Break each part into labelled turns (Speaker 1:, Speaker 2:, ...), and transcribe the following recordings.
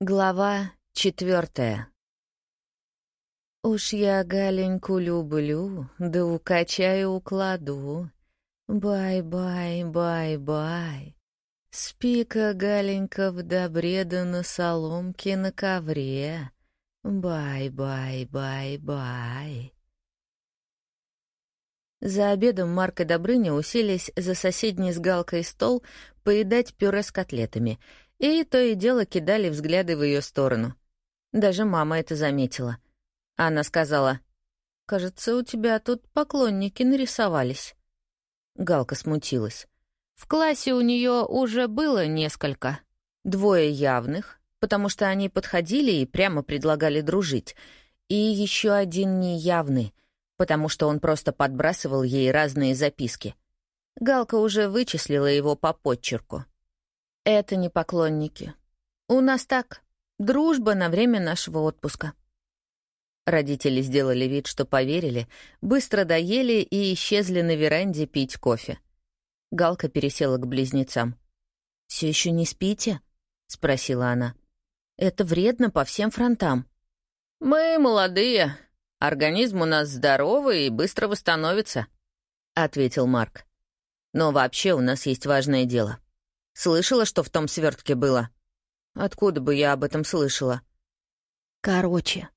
Speaker 1: Глава четвертая. Уж я Галеньку люблю, да укачаю укладу. Бай-бай, бай-бай. Спи-ка, Галенька, в добре да на соломке на ковре. Бай-бай, бай-бай. За обедом Марк и Добрыня уселись за соседний с Галкой стол поедать пюре с котлетами — и то и дело кидали взгляды в ее сторону. Даже мама это заметила. Она сказала, «Кажется, у тебя тут поклонники нарисовались». Галка смутилась. В классе у нее уже было несколько. Двое явных, потому что они подходили и прямо предлагали дружить, и еще один неявный, потому что он просто подбрасывал ей разные записки. Галка уже вычислила его по подчерку. Это не поклонники. У нас так, дружба на время нашего отпуска. Родители сделали вид, что поверили, быстро доели и исчезли на веранде пить кофе. Галка пересела к близнецам. «Все еще не спите?» — спросила она. «Это вредно по всем фронтам». «Мы молодые. Организм у нас здоровый и быстро восстановится», — ответил Марк. «Но вообще у нас есть важное дело. Слышала, что в том свертке было? Откуда бы я об этом слышала?
Speaker 2: Короче,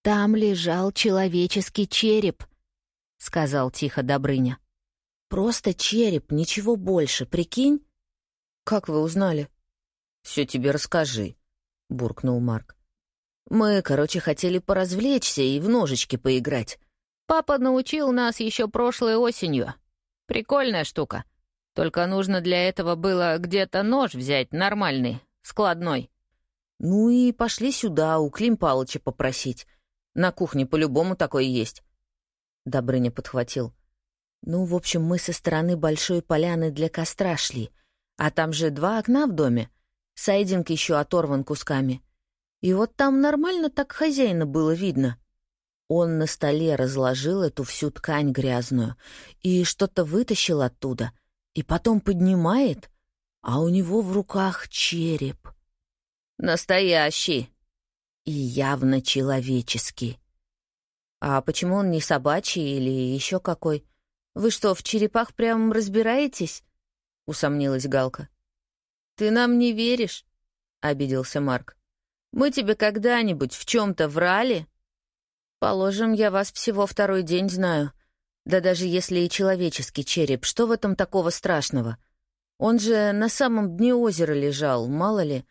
Speaker 2: там лежал человеческий череп, сказал тихо Добрыня. Просто череп, ничего больше, прикинь?
Speaker 1: Как вы узнали? Все тебе расскажи, буркнул Марк. Мы, короче, хотели поразвлечься и в ножички поиграть. Папа научил нас еще прошлой осенью. Прикольная штука. Только нужно для этого было где-то нож взять нормальный, складной. Ну и пошли сюда, у Клим Палыча попросить. На кухне по-любому такое есть. Добрыня подхватил. Ну, в общем, мы со стороны большой поляны для костра шли. А там же два окна в доме. Сайдинг еще оторван кусками. И вот там нормально так хозяина было видно. Он на столе разложил эту всю ткань грязную и что-то вытащил оттуда — и потом поднимает, а у него в руках череп. Настоящий. И явно человеческий. А почему он не собачий или еще какой? Вы что, в черепах прям разбираетесь? Усомнилась Галка. Ты нам не веришь? Обиделся Марк. Мы тебе когда-нибудь в чем-то врали? Положим, я вас всего второй день знаю. Да даже если и человеческий череп, что в этом такого страшного? Он же на самом дне озера лежал, мало ли.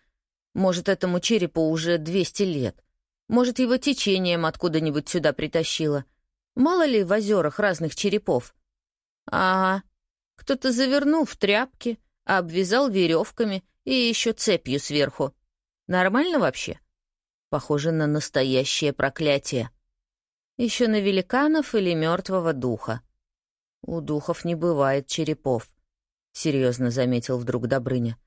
Speaker 1: Может, этому черепу уже 200 лет. Может, его течением откуда-нибудь сюда притащило. Мало ли в озерах разных черепов. Ага, кто-то завернул в тряпки, обвязал веревками и еще цепью сверху. Нормально вообще? Похоже на настоящее проклятие. Еще на великанов или мертвого духа. У духов не бывает черепов, серьезно заметил вдруг Добрыня.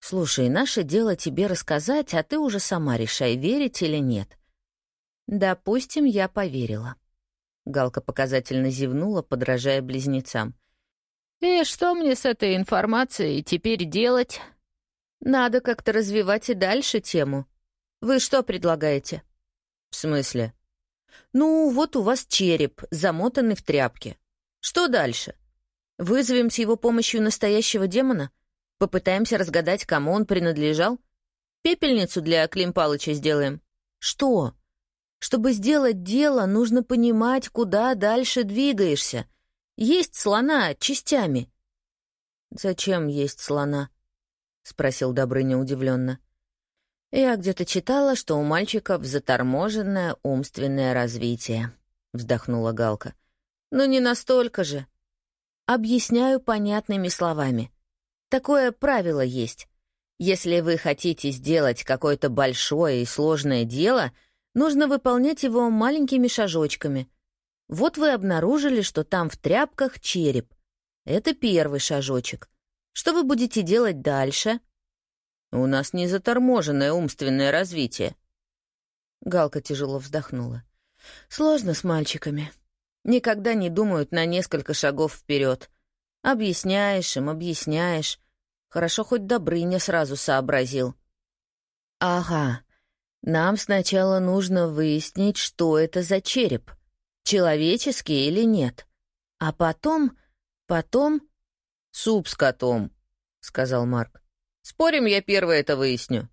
Speaker 1: Слушай, наше дело тебе рассказать, а ты уже сама решай, верить или нет. Допустим, я поверила. Галка показательно зевнула, подражая близнецам. «И что мне с этой информацией теперь делать?» «Надо как-то развивать и дальше тему. Вы что предлагаете?» «В смысле?» Ну, вот у вас череп, замотанный в тряпке. Что дальше? Вызовем с его помощью настоящего демона? Попытаемся разгадать, кому он принадлежал? Пепельницу для Клим Палыча сделаем? Что? Чтобы сделать дело, нужно понимать, куда дальше двигаешься. Есть слона частями. «Зачем есть слона?» — спросил Добрыня удивленно. «Я где-то читала, что у мальчиков заторможенное умственное развитие», — вздохнула Галка. «Но не настолько же. Объясняю понятными словами. Такое правило есть. Если вы хотите сделать какое-то большое и сложное дело, нужно выполнять его маленькими шажочками. Вот вы обнаружили, что там в тряпках череп. Это первый шажочек. Что вы будете делать дальше?» У нас не заторможенное умственное развитие. Галка тяжело вздохнула. Сложно с мальчиками. Никогда не думают на несколько шагов вперед. Объясняешь им, объясняешь. Хорошо, хоть Добрыня сразу сообразил. «Ага. Нам сначала нужно выяснить, что это за череп. Человеческий или нет. А потом... потом...» «Суп с котом», — сказал Марк. «Спорим, я первый это выясню».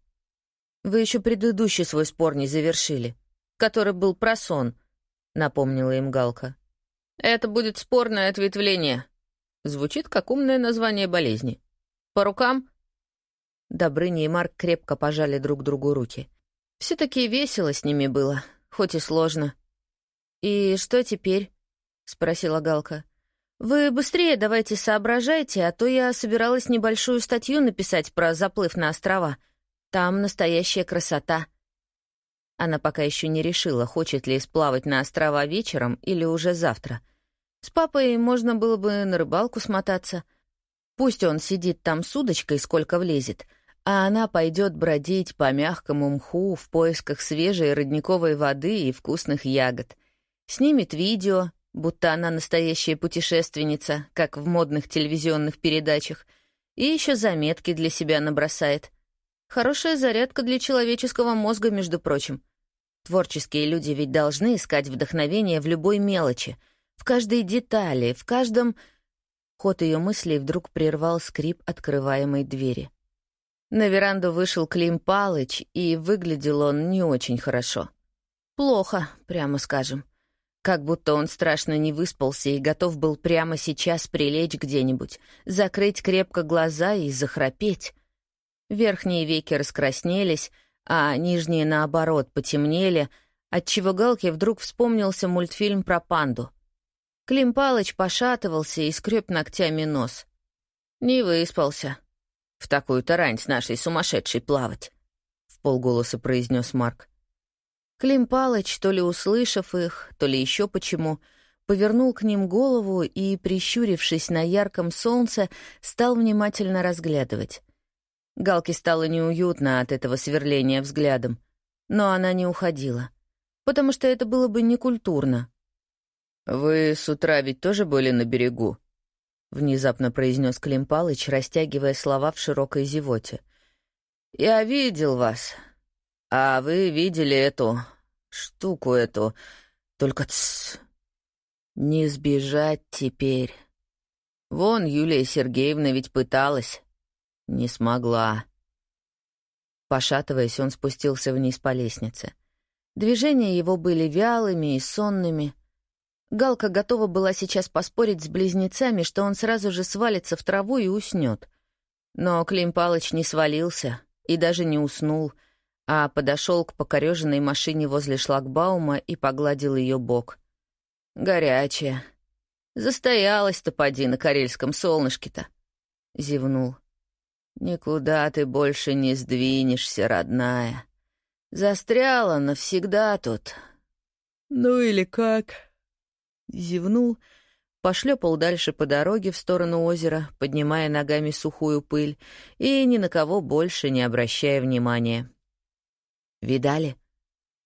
Speaker 1: «Вы еще предыдущий свой спор не завершили, который был про сон», — напомнила им Галка. «Это будет спорное ответвление», Звучит как умное название болезни. По рукам? Добрыня и Марк крепко пожали друг другу руки. все таки весело с ними было, хоть и сложно. «И что теперь?» — спросила Галка. «Вы быстрее давайте соображайте, а то я собиралась небольшую статью написать про заплыв на острова. Там настоящая красота». Она пока еще не решила, хочет ли сплавать на острова вечером или уже завтра — с папой можно было бы на рыбалку смотаться. Пусть он сидит там с удочкой, сколько влезет, а она пойдет бродить по мягкому мху в поисках свежей родниковой воды и вкусных ягод. Снимет видео, будто она настоящая путешественница, как в модных телевизионных передачах, и еще заметки для себя набросает. Хорошая зарядка для человеческого мозга, между прочим. Творческие люди ведь должны искать вдохновение в любой мелочи — в каждой детали, в каждом... Ход ее мыслей вдруг прервал скрип открываемой двери. На веранду вышел Клим Палыч, и выглядел он не очень хорошо. Плохо, прямо скажем. Как будто он страшно не выспался и готов был прямо сейчас прилечь где-нибудь, закрыть крепко глаза и захрапеть. Верхние веки раскраснелись, а нижние, наоборот, потемнели, отчего Галке вдруг вспомнился мультфильм про панду. Клим Палыч пошатывался и скреб ногтями нос. «Не выспался. В такую-то рань с нашей сумасшедшей плавать», — в полголоса произнес Марк. Клим Палыч, то ли услышав их, то ли еще почему, повернул к ним голову и, прищурившись на ярком солнце, стал внимательно разглядывать. Галке стало неуютно от этого сверления взглядом, но она не уходила, потому что это было бы некультурно «Вы с утра ведь тоже были на берегу?» — внезапно произнес Клим Палыч, растягивая слова в широкой зевоте. «Я видел вас. А вы видели эту штуку эту. Только тс. Не сбежать теперь. Вон Юлия Сергеевна ведь пыталась. Не смогла». Пошатываясь, он спустился вниз по лестнице. Движения его были вялыми и сонными — Галка готова была сейчас поспорить с близнецами, что он сразу же свалится в траву и уснет. Но Клим Палыч не свалился и даже не уснул, а подошел к покореженной машине возле шлагбаума и погладил ее бок. «Горячая. Застоялась-то поди на карельском солнышке-то», — зевнул. «Никуда ты больше не сдвинешься, родная. Застряла навсегда тут». «Ну или как?» Зевнул, пошлепал дальше по дороге в сторону озера, поднимая ногами сухую пыль и ни на кого больше не обращая внимания. «Видали?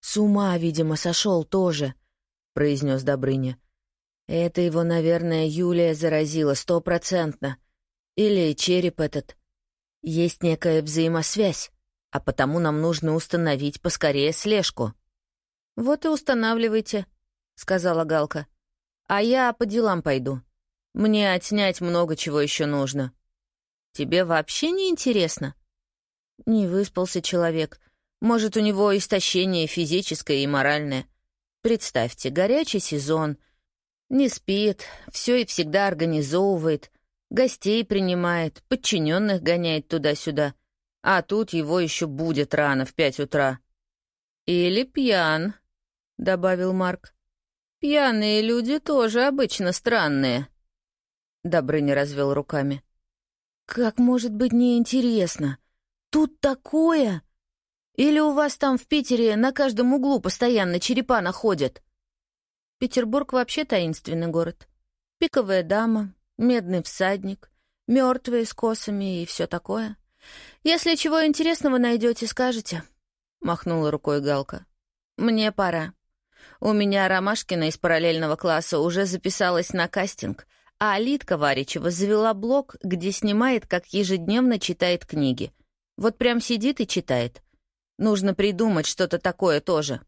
Speaker 1: С ума, видимо, сошел тоже», — произнес Добрыня. «Это его, наверное, Юлия заразила стопроцентно. Или череп этот. Есть некая взаимосвязь, а потому нам нужно установить поскорее слежку». «Вот и устанавливайте», — сказала Галка. А я по делам пойду. Мне отснять много чего еще нужно. Тебе вообще не интересно? Не выспался человек. Может, у него истощение физическое и моральное. Представьте, горячий сезон. Не спит, все и всегда организовывает, гостей принимает, подчиненных гоняет туда-сюда. А тут его еще будет рано в пять утра. «Или пьян», — добавил Марк. Пьяные люди тоже обычно странные. Добрыня развел руками. Как может быть неинтересно? Тут такое! Или у вас там в Питере на каждом углу постоянно черепа находят? Петербург вообще таинственный город. Пиковая дама, медный всадник, мертвые с косами и все такое. Если чего интересного найдете, скажете. Махнула рукой Галка. Мне пора. У меня Ромашкина из параллельного класса уже записалась на кастинг, а Алитка Варичева завела блог, где снимает, как ежедневно читает книги. Вот прям сидит и читает. Нужно придумать что-то такое тоже.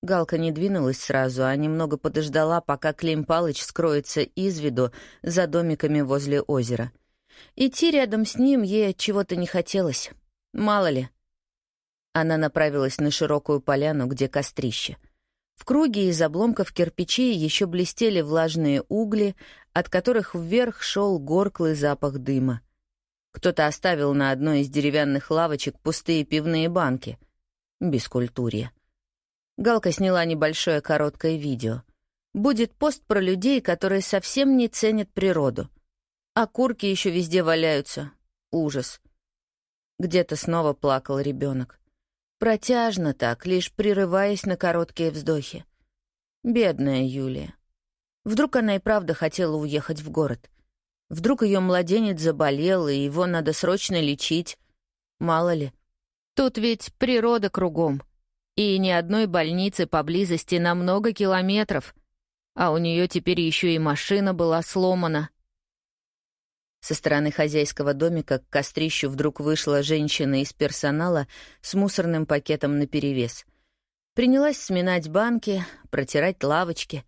Speaker 1: Галка не двинулась сразу, а немного подождала, пока Клим Палыч скроется из виду за домиками возле озера. Идти рядом с ним ей от чего-то не хотелось. Мало ли. Она направилась на широкую поляну, где кострище. В круге из обломков кирпичей еще блестели влажные угли, от которых вверх шел горклый запах дыма. Кто-то оставил на одной из деревянных лавочек пустые пивные банки. Бескультурье. Галка сняла небольшое короткое видео. Будет пост про людей, которые совсем не ценят природу. А курки еще везде валяются. Ужас. Где-то снова плакал ребенок. Протяжно так, лишь прерываясь на короткие вздохи. Бедная Юлия. Вдруг она и правда хотела уехать в город. Вдруг ее младенец заболел, и его надо срочно лечить. Мало ли. Тут ведь природа кругом. И ни одной больницы поблизости на много километров. А у нее теперь еще и машина была сломана. Со стороны хозяйского домика к кострищу вдруг вышла женщина из персонала с мусорным пакетом наперевес. Принялась сминать банки, протирать лавочки.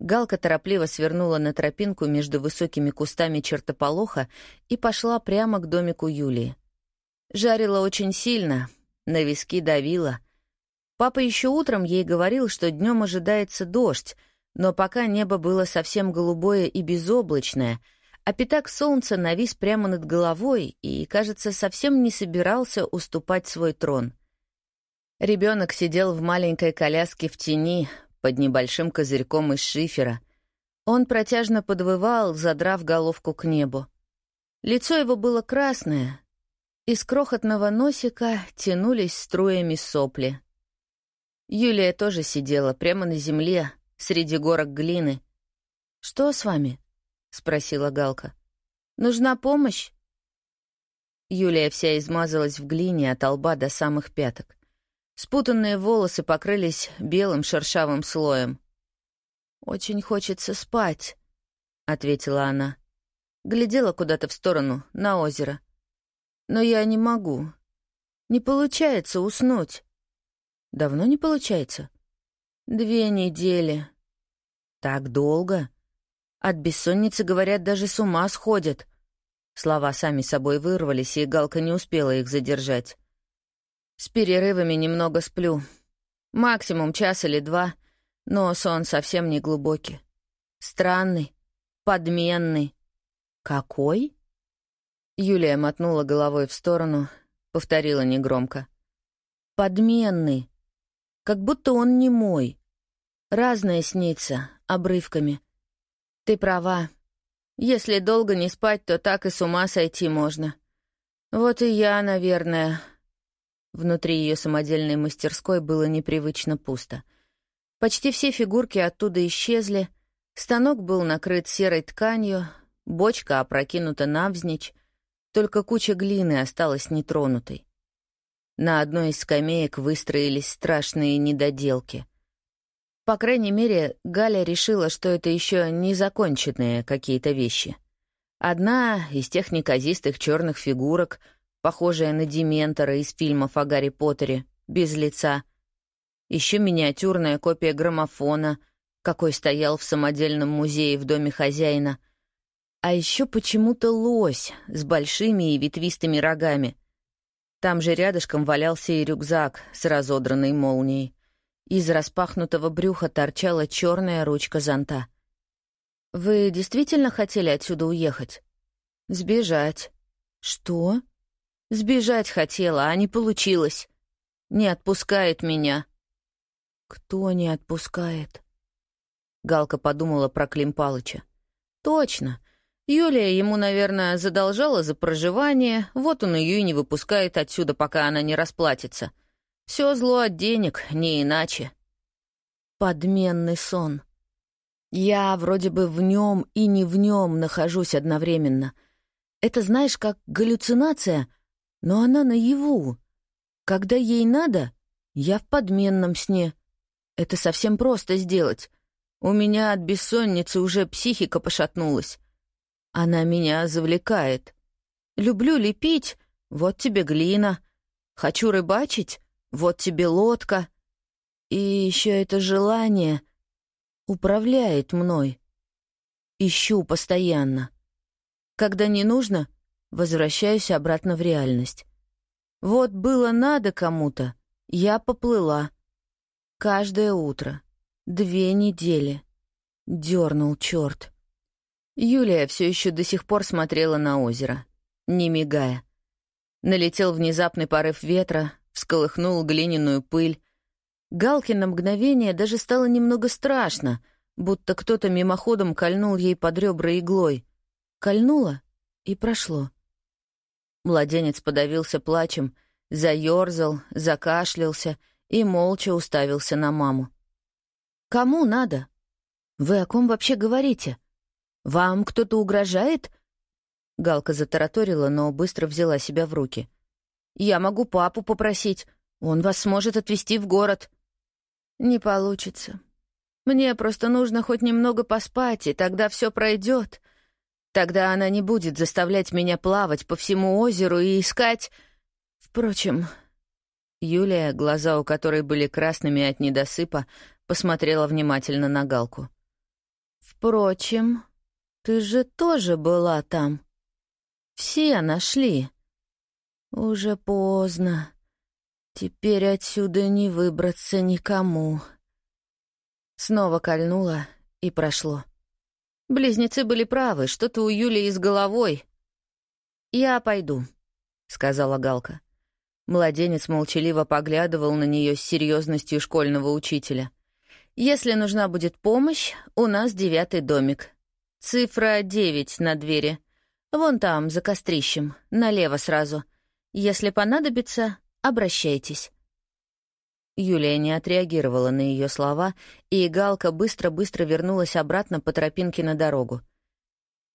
Speaker 1: Галка торопливо свернула на тропинку между высокими кустами чертополоха и пошла прямо к домику Юлии. Жарила очень сильно, на виски давила. Папа еще утром ей говорил, что днем ожидается дождь, но пока небо было совсем голубое и безоблачное — а пятак солнца навис прямо над головой и, кажется, совсем не собирался уступать свой трон. Ребенок сидел в маленькой коляске в тени под небольшим козырьком из шифера. Он протяжно подвывал, задрав головку к небу. Лицо его было красное, из крохотного носика тянулись струями сопли. Юлия тоже сидела прямо на земле, среди горок глины. «Что с вами?» — спросила Галка. «Нужна помощь?» Юлия вся измазалась в глине от лба до самых пяток. Спутанные волосы покрылись белым шершавым слоем. «Очень хочется спать», — ответила она. Глядела куда-то в сторону, на озеро. «Но я не могу. Не получается уснуть». «Давно не получается?» «Две недели». «Так долго?» От бессонницы, говорят, даже с ума сходят. Слова сами собой вырвались, и Галка не успела их задержать. С перерывами немного сплю. Максимум час или два, но сон совсем не глубокий. Странный, подменный. Какой? Юлия мотнула головой в сторону, повторила негромко. Подменный. Как будто он не мой. Разное снится, обрывками. Ты права. Если долго не спать, то так и с ума сойти можно. Вот и я, наверное. Внутри ее самодельной мастерской было непривычно пусто. Почти все фигурки оттуда исчезли, станок был накрыт серой тканью, бочка опрокинута навзничь, только куча глины осталась нетронутой. На одной из скамеек выстроились страшные недоделки — по крайней мере, Галя решила, что это еще не законченные какие-то вещи. Одна из тех неказистых черных фигурок, похожая на Дементора из фильмов о Гарри Поттере, без лица. Еще миниатюрная копия граммофона, какой стоял в самодельном музее в доме хозяина. А еще почему-то лось с большими и ветвистыми рогами. Там же рядышком валялся и рюкзак с разодранной молнией. Из распахнутого брюха торчала черная ручка зонта. «Вы действительно хотели отсюда уехать?» «Сбежать». «Что?» «Сбежать хотела, а не получилось. Не отпускает меня». «Кто не отпускает?» Галка подумала про Клим Палыча. «Точно. Юлия ему, наверное, задолжала за проживание, вот он ее и не выпускает отсюда, пока она не расплатится». Все зло от денег, не иначе. Подменный сон. Я вроде бы в нем и не в нем нахожусь одновременно. Это, знаешь, как галлюцинация, но она наяву. Когда ей надо, я в подменном сне. Это совсем просто сделать. У меня от бессонницы уже психика пошатнулась. Она меня завлекает. Люблю лепить, вот тебе глина — Хочу рыбачить? Вот тебе лодка. И еще это желание управляет мной. Ищу постоянно. Когда не нужно, возвращаюсь обратно в реальность. Вот было надо кому-то, я поплыла. Каждое утро. Две недели. Дернул черт. Юлия все еще до сих пор смотрела на озеро, не мигая. Налетел внезапный порыв ветра, всколыхнул глиняную пыль. Галке на мгновение даже стало немного страшно, будто кто-то мимоходом кольнул ей под ребра иглой. Кольнуло и прошло. Младенец подавился плачем, заерзал, закашлялся и молча уставился на маму. «Кому надо? Вы о ком вообще говорите? Вам кто-то угрожает?» Галка затараторила, но быстро взяла себя в руки. «Я могу папу попросить. Он вас сможет отвезти в город». «Не получится. Мне просто нужно хоть немного поспать, и тогда все пройдет. Тогда она не будет заставлять меня плавать по всему озеру и искать... Впрочем...» Юлия, глаза у которой были красными от недосыпа, посмотрела внимательно на Галку. «Впрочем, ты же тоже была там. Все нашли. Уже поздно. Теперь отсюда не выбраться никому». Снова кольнуло и прошло. Близнецы были правы, что-то у Юлии с головой. «Я пойду», — сказала Галка. Младенец молчаливо поглядывал на нее с серьезностью школьного учителя. «Если нужна будет помощь, у нас девятый домик. Цифра девять на двери. Вон там, за кострищем, налево сразу. Если понадобится, обращайтесь». Юлия не отреагировала на ее слова, и Галка быстро-быстро вернулась обратно по тропинке на дорогу.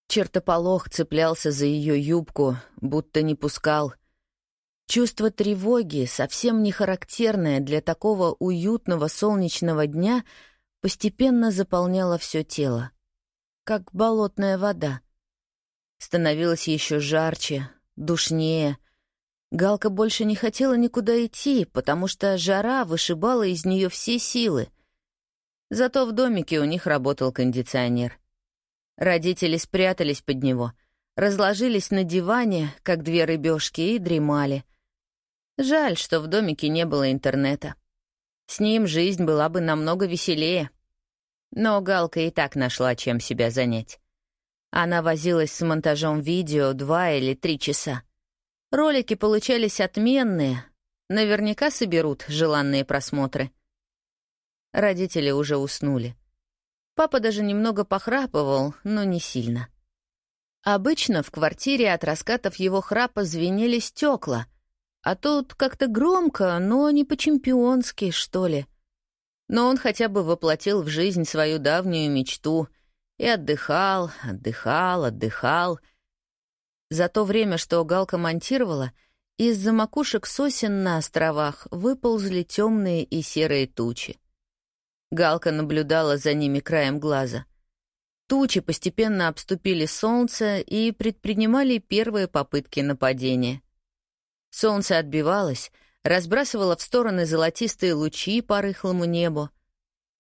Speaker 1: Чертополох цеплялся за ее юбку, будто не пускал. Чувство тревоги, совсем не характерное для такого уютного солнечного дня, постепенно заполняло все тело, как болотная вода. Становилось еще жарче, душнее — Галка больше не хотела никуда идти, потому что жара вышибала из нее все силы. Зато в домике у них работал кондиционер. Родители спрятались под него, разложились на диване, как две рыбешки, и дремали. Жаль, что в домике не было интернета. С ним жизнь была бы намного веселее. Но Галка и так нашла, чем себя занять. Она возилась с монтажом видео два или три часа. Ролики получались отменные, наверняка соберут желанные просмотры. Родители уже уснули. Папа даже немного похрапывал, но не сильно. Обычно в квартире от раскатов его храпа звенели стекла, а тут как-то громко, но не по-чемпионски, что ли. Но он хотя бы воплотил в жизнь свою давнюю мечту и отдыхал, отдыхал, отдыхал — за то время, что Галка монтировала, из-за макушек сосен на островах выползли темные и серые тучи. Галка наблюдала за ними краем глаза. Тучи постепенно обступили солнце и предпринимали первые попытки нападения. Солнце отбивалось, разбрасывало в стороны золотистые лучи по рыхлому небу.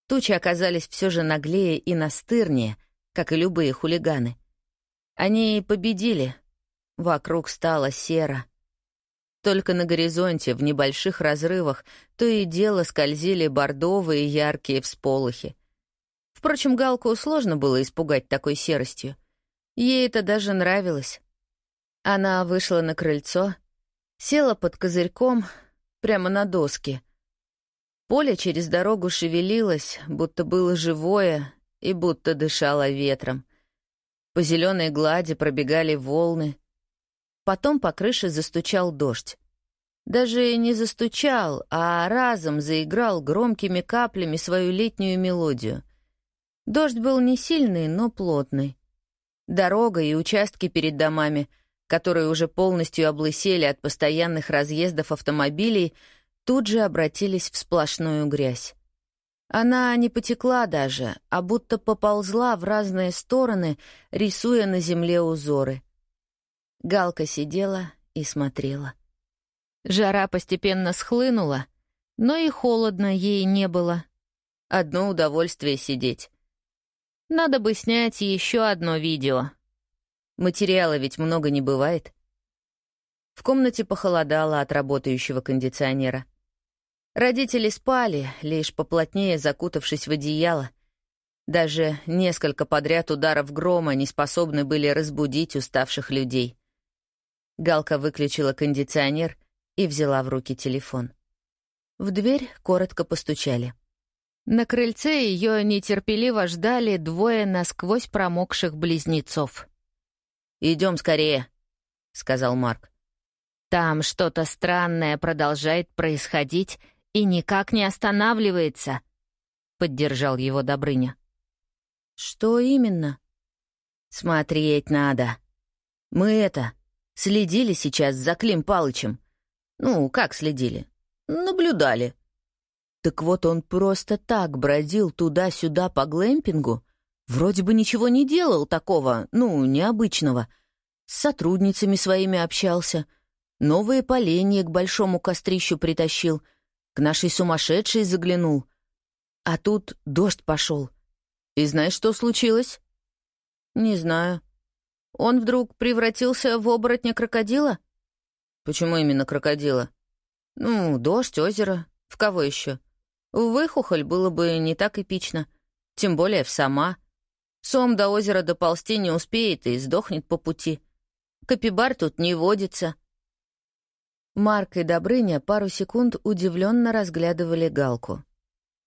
Speaker 1: Тучи оказались все же наглее и настырнее, как и любые хулиганы. Они победили, Вокруг стало серо. Только на горизонте, в небольших разрывах, то и дело скользили бордовые яркие всполохи. Впрочем, Галку сложно было испугать такой серостью. Ей это даже нравилось. Она вышла на крыльцо, села под козырьком, прямо на доске. Поле через дорогу шевелилось, будто было живое и будто дышало ветром. По зеленой глади пробегали волны, Потом по крыше застучал дождь. Даже не застучал, а разом заиграл громкими каплями свою летнюю мелодию. Дождь был не сильный, но плотный. Дорога и участки перед домами, которые уже полностью облысели от постоянных разъездов автомобилей, тут же обратились в сплошную грязь. Она не потекла даже, а будто поползла в разные стороны, рисуя на земле узоры — Галка сидела и смотрела.
Speaker 2: Жара постепенно схлынула, но и холодно ей не было.
Speaker 1: Одно удовольствие сидеть.
Speaker 2: Надо бы снять еще одно видео.
Speaker 1: Материала ведь много не бывает. В комнате похолодало от работающего кондиционера. Родители спали, лишь поплотнее закутавшись в одеяло. Даже несколько подряд ударов грома не способны были разбудить уставших людей. Галка выключила кондиционер и взяла в руки телефон. В дверь коротко постучали.
Speaker 2: На крыльце ее нетерпеливо ждали двое насквозь промокших близнецов.
Speaker 1: «Идем скорее», — сказал Марк.
Speaker 2: «Там что-то странное продолжает происходить и никак не останавливается», — поддержал его Добрыня.
Speaker 1: «Что именно?» «Смотреть надо. Мы это, следили сейчас за Клим Палычем. Ну, как следили? Наблюдали. Так вот он просто так бродил туда-сюда по глэмпингу, вроде бы ничего не делал такого, ну, необычного. С сотрудницами своими общался, новые поленья к большому кострищу притащил, к нашей сумасшедшей заглянул. А тут дождь пошел. И знаешь, что случилось? Не знаю. Он вдруг превратился в оборотня крокодила? Почему именно крокодила? Ну, дождь, озеро. В кого еще? В выхухоль было бы не так эпично. Тем более в сама. Сом до озера доползти не успеет и сдохнет по пути. Капибар тут не водится. Марк и Добрыня пару секунд удивленно разглядывали Галку.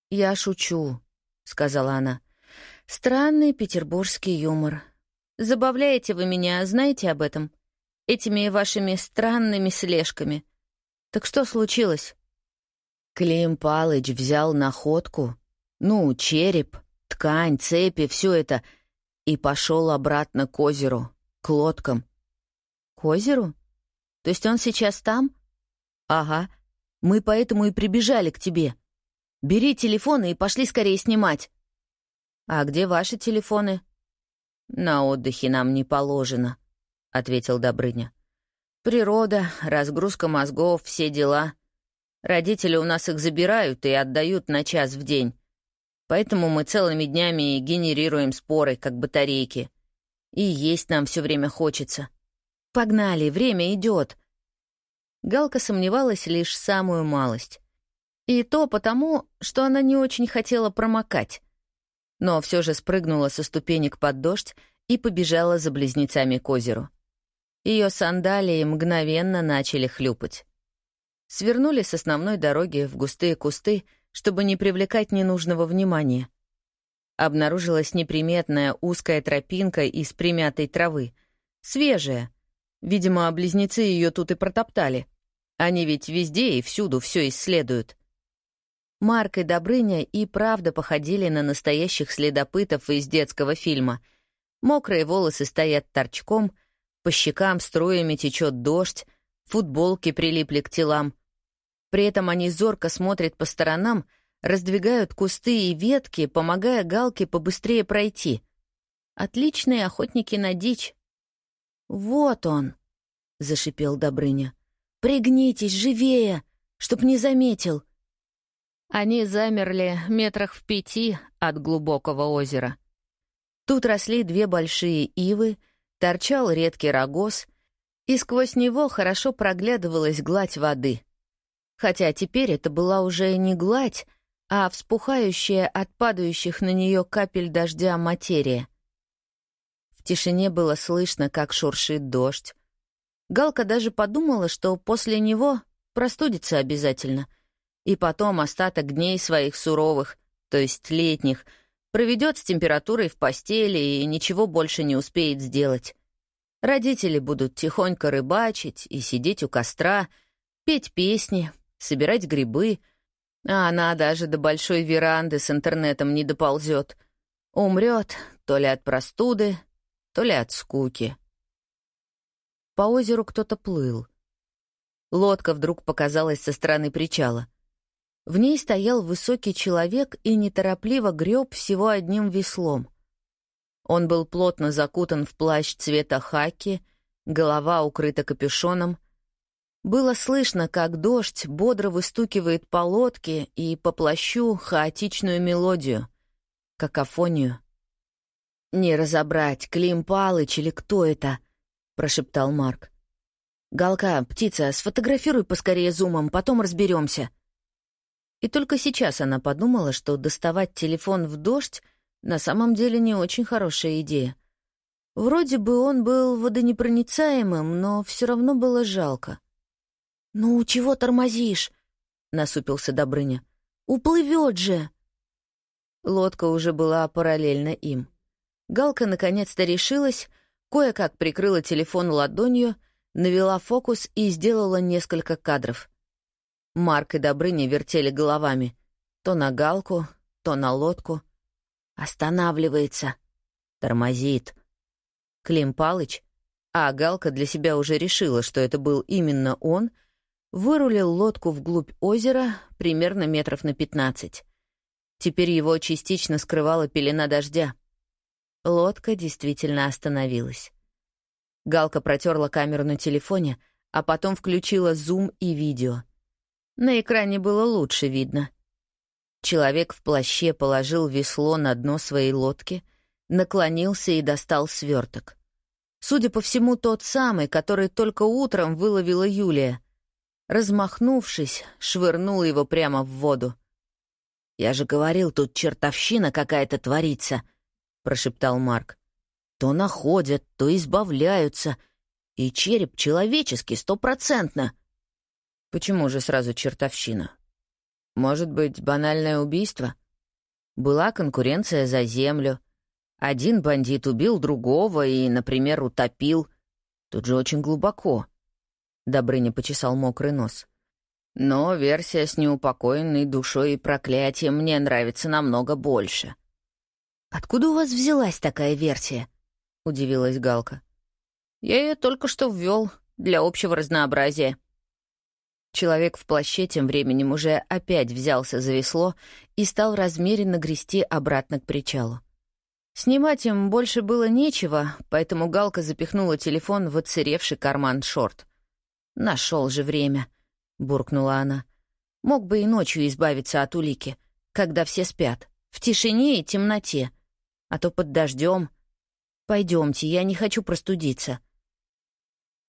Speaker 1: «Я шучу», — сказала она. «Странный петербургский юмор. Забавляете вы меня, знаете об этом? Этими вашими странными слежками. Так что случилось?» Клим Палыч взял находку, ну, череп, ткань, цепи, все это, и пошел обратно к озеру, к лодкам. К озеру? То есть он сейчас там? Ага. Мы поэтому и прибежали к тебе. Бери телефоны и пошли скорее снимать. А где ваши телефоны? На отдыхе нам не положено, ответил Добрыня. Природа, разгрузка мозгов, все дела. Родители у нас их забирают и отдают на час в день. Поэтому мы целыми днями генерируем споры, как батарейки. И есть нам все время хочется. Погнали, время идет. Галка сомневалась лишь самую малость. И то потому, что она не очень хотела промокать. Но все же спрыгнула со ступенек под дождь и побежала за близнецами к озеру. Ее сандалии мгновенно начали хлюпать свернули с основной дороги в густые кусты, чтобы не привлекать ненужного внимания. Обнаружилась неприметная узкая тропинка из примятой травы. Свежая. Видимо, близнецы ее тут и протоптали. Они ведь везде и всюду все исследуют. Марк и Добрыня и правда походили на настоящих следопытов из детского фильма. Мокрые волосы стоят торчком, по щекам струями течет дождь, футболки прилипли к телам — при этом они зорко смотрят по сторонам, раздвигают кусты и ветки, помогая Галке побыстрее пройти. Отличные охотники на дичь. «Вот он!» — зашипел Добрыня. «Пригнитесь, живее, чтоб не заметил!» Они замерли метрах в пяти от глубокого озера. Тут росли две большие ивы, торчал редкий рогоз, и сквозь него хорошо проглядывалась гладь воды — хотя теперь это была уже не гладь, а вспухающая от падающих на нее капель дождя материя. В тишине было слышно, как шуршит дождь. Галка даже подумала, что после него простудится обязательно, и потом остаток дней своих суровых, то есть летних, проведет с температурой в постели и ничего больше не успеет сделать. Родители будут тихонько рыбачить и сидеть у костра, петь песни, собирать грибы, а она даже до большой веранды с интернетом не доползет. Умрет то ли от простуды, то ли от скуки. По озеру кто-то плыл. Лодка вдруг показалась со стороны причала. В ней стоял высокий человек и неторопливо греб всего одним веслом. Он был плотно закутан в плащ цвета хаки, голова укрыта капюшоном — Было слышно, как дождь бодро выстукивает по лодке и по плащу хаотичную мелодию, какофонию. «Не разобрать, Клим Палыч или кто это?» — прошептал Марк. «Галка, птица, сфотографируй поскорее зумом, потом разберемся. И только сейчас она подумала, что доставать телефон в дождь на самом деле не очень хорошая идея. Вроде бы он был водонепроницаемым, но все равно было жалко. «Ну, чего тормозишь?» — насупился Добрыня. «Уплывет же!» Лодка уже была параллельно им. Галка наконец-то решилась, кое-как прикрыла телефон ладонью — навела фокус и сделала несколько кадров. Марк и Добрыня вертели головами. То на галку, то на лодку. Останавливается. Тормозит. Клим Палыч, а Галка для себя уже решила, что это был именно он, вырулил лодку вглубь озера примерно метров на пятнадцать. Теперь его частично скрывала пелена дождя. Лодка действительно остановилась. Галка протерла камеру на телефоне, а потом включила зум и видео. На экране было лучше видно. Человек в плаще положил весло на дно своей лодки, наклонился и достал сверток. Судя по всему, тот самый, который только утром выловила Юлия. Размахнувшись, швырнул его прямо в воду. «Я же говорил, тут чертовщина какая-то творится», — прошептал Марк. То находят, то избавляются. И череп человеческий, стопроцентно. Почему же сразу чертовщина? Может быть, банальное убийство? Была конкуренция за землю. Один бандит убил другого и, например, утопил. Тут же очень глубоко. Добрыня почесал мокрый нос. Но версия с неупокоенной душой и проклятием мне нравится намного больше. Откуда у вас взялась такая версия? — удивилась Галка. «Я ее только что ввел для общего разнообразия». Человек в плаще тем временем уже опять взялся за весло и стал размеренно грести обратно к причалу. Снимать им больше было нечего, поэтому Галка запихнула телефон в отсыревший карман шорт. «Нашел же время», — буркнула она. «Мог бы и ночью избавиться от улики, когда все спят, в тишине и темноте, а то под дождем, Пойдемте, я не хочу простудиться».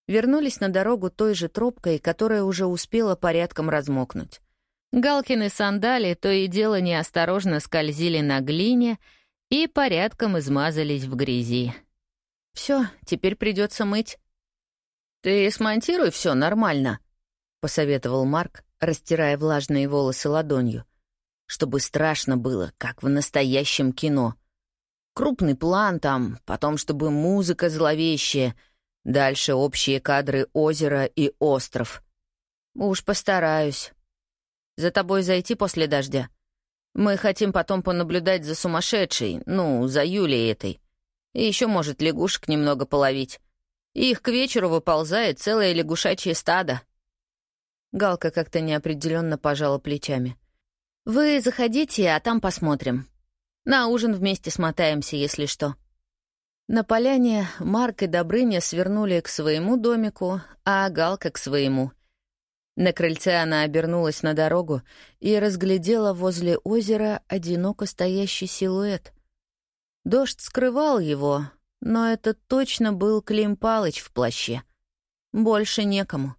Speaker 1: Вернулись на дорогу той же тропкой, которая уже успела порядком размокнуть. Галкины сандали то и дело неосторожно скользили на глине и порядком измазались в грязи. Все, теперь придется мыть. «Ты смонтируй все нормально», — посоветовал Марк, растирая влажные волосы ладонью. «Чтобы страшно было, как в настоящем кино. Крупный план там, потом чтобы музыка зловещая, дальше общие кадры озера и остров. Уж постараюсь. За тобой зайти после дождя. Мы хотим потом понаблюдать за сумасшедшей, ну, за Юлей этой. И еще, может, лягушек немного половить. Их к вечеру выползает целое лягушачье стадо. Галка как-то неопределенно пожала плечами. «Вы заходите, а там посмотрим. На ужин вместе смотаемся, если что». На поляне Марк и Добрыня свернули к своему домику, а Галка — к своему. На крыльце она обернулась на дорогу и разглядела возле озера одиноко стоящий силуэт. Дождь скрывал его, но это точно был Клим Палыч в плаще. Больше некому.